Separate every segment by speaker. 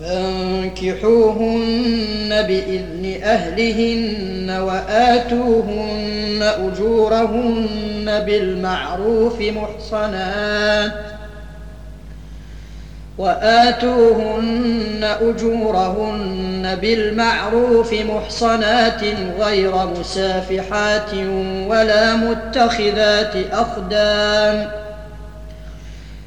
Speaker 1: فانكحوهن بإذن أهلهن وآتوهن أجورهن بالمعروف محصنات وآتوهن أجورهن بالمعروف محصنات غير مسافحات ولا متخذات أخدان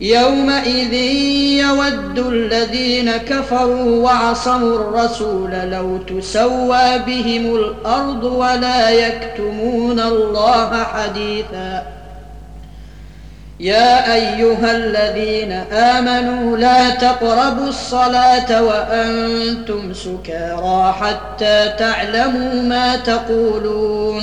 Speaker 1: يومئذ يود الذين كفروا وعصوا الرسول لو تسوى بهم الأرض ولا يكتمون الله حديثاً. يا أيها الذين آمنوا لا تقربوا الصلاة وأنتم سكارى حتى تعلموا ما تقولون.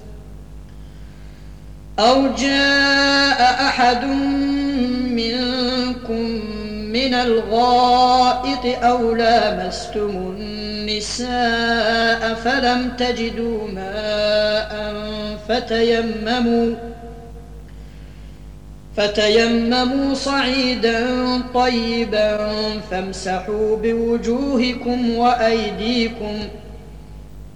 Speaker 1: أو جاء أحد منكم من الغائط أو لامستم النساء فلم تجدوا ماء فتيمموا فتيمموا صعيدا طيبا فامسحوا بوجوهكم وأيديكم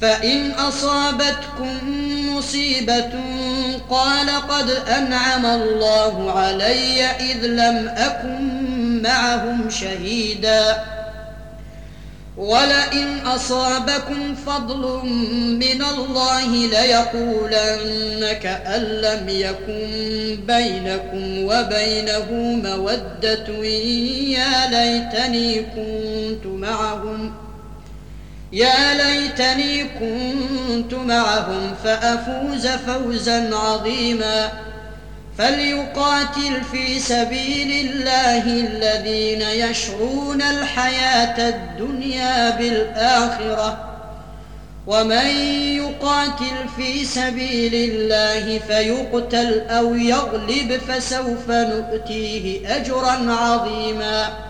Speaker 1: فإن أصابتكم مصيبة قال قد أنعم الله علي إذ لم أكن معهم شهيدا. ولئن أصابكم فضل من الله ليقولن كأن لم يكن بينكم وبينه مودة يا ليتني كنت معهم ۖ. يا ليتني كنت معهم فأفوز فوزا عظيما. فليقاتل في سبيل الله الذين يشرون الحياة الدنيا بالآخرة. ومن يقاتل في سبيل الله فيقتل أو يغلب فسوف نؤتيه اجرا عظيما.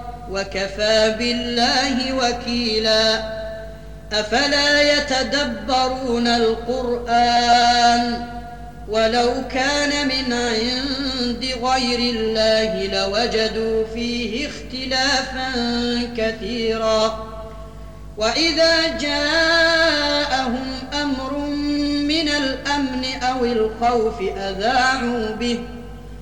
Speaker 1: وكفى بالله وكيلا. أفلا يتدبرون القرآن؟ ولو كان من عند غير الله لوجدوا فيه اختلافا كثيرا. وإذا جاءهم أمر من الأمن أو الخوف أذاعوا به.